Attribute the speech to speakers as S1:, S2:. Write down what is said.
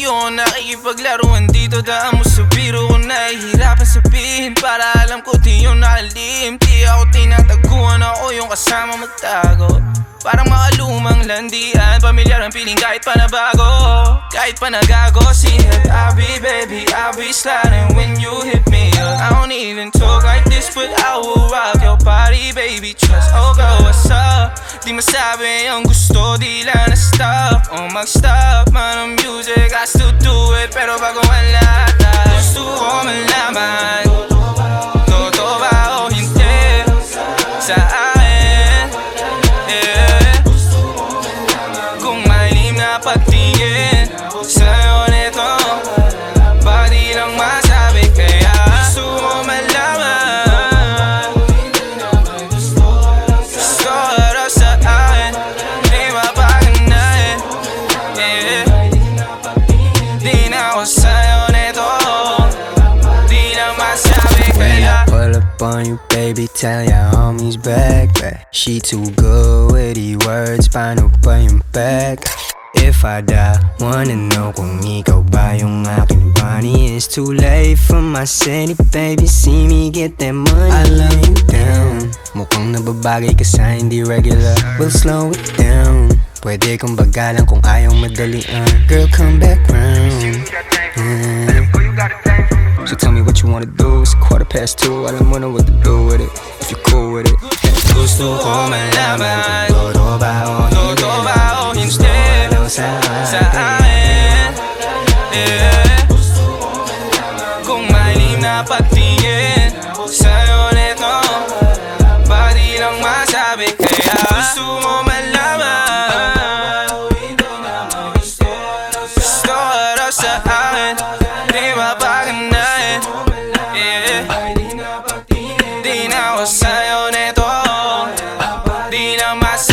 S1: Ayoko nakikipaglaruan dito Daan mo sa biro. Ko nahihirapan sabihin Para alam ko di yung nakalim Di ako tinataguan ako yung kasama magtago. Parang makalumang landian Pamilyar ang piling kahit pa nabago. Kahit pa nagago See it, I'll be baby I'll be sliding when you hit me up. I don't even talk like this But I will rock your body baby. Trust, oh girl what's up? Di masabi ang gusto Di lang na-stop Oh mag-stop man ang music I still do it Pero bago ang lahat Gusto ko malaman Totoo ba o hindi Sa akin yeah. Kung malim na patingin
S2: on you, baby, tell your homies back, back. She too good with the words, paano pa yung back? If I die, wanna know kung ikaw ba yung aking bunny It's too late for my city, baby, see me get that money. I love you down, mukhang nababagay ka sa hindi regular. We'll slow it down, pwede kong bagalan kung ayaw madalian Girl, come back round. Mm. So tell me what you wanna do. Past two. I don't know what to do with it. If you're cool with it.
S1: Gusto ko malaman
S2: Todo ba o
S1: Totoo ba o hindi
S2: Ano sa
S1: akin yeah. Kung malim na patingin Sa'yo nito di lang masabi Kaya down my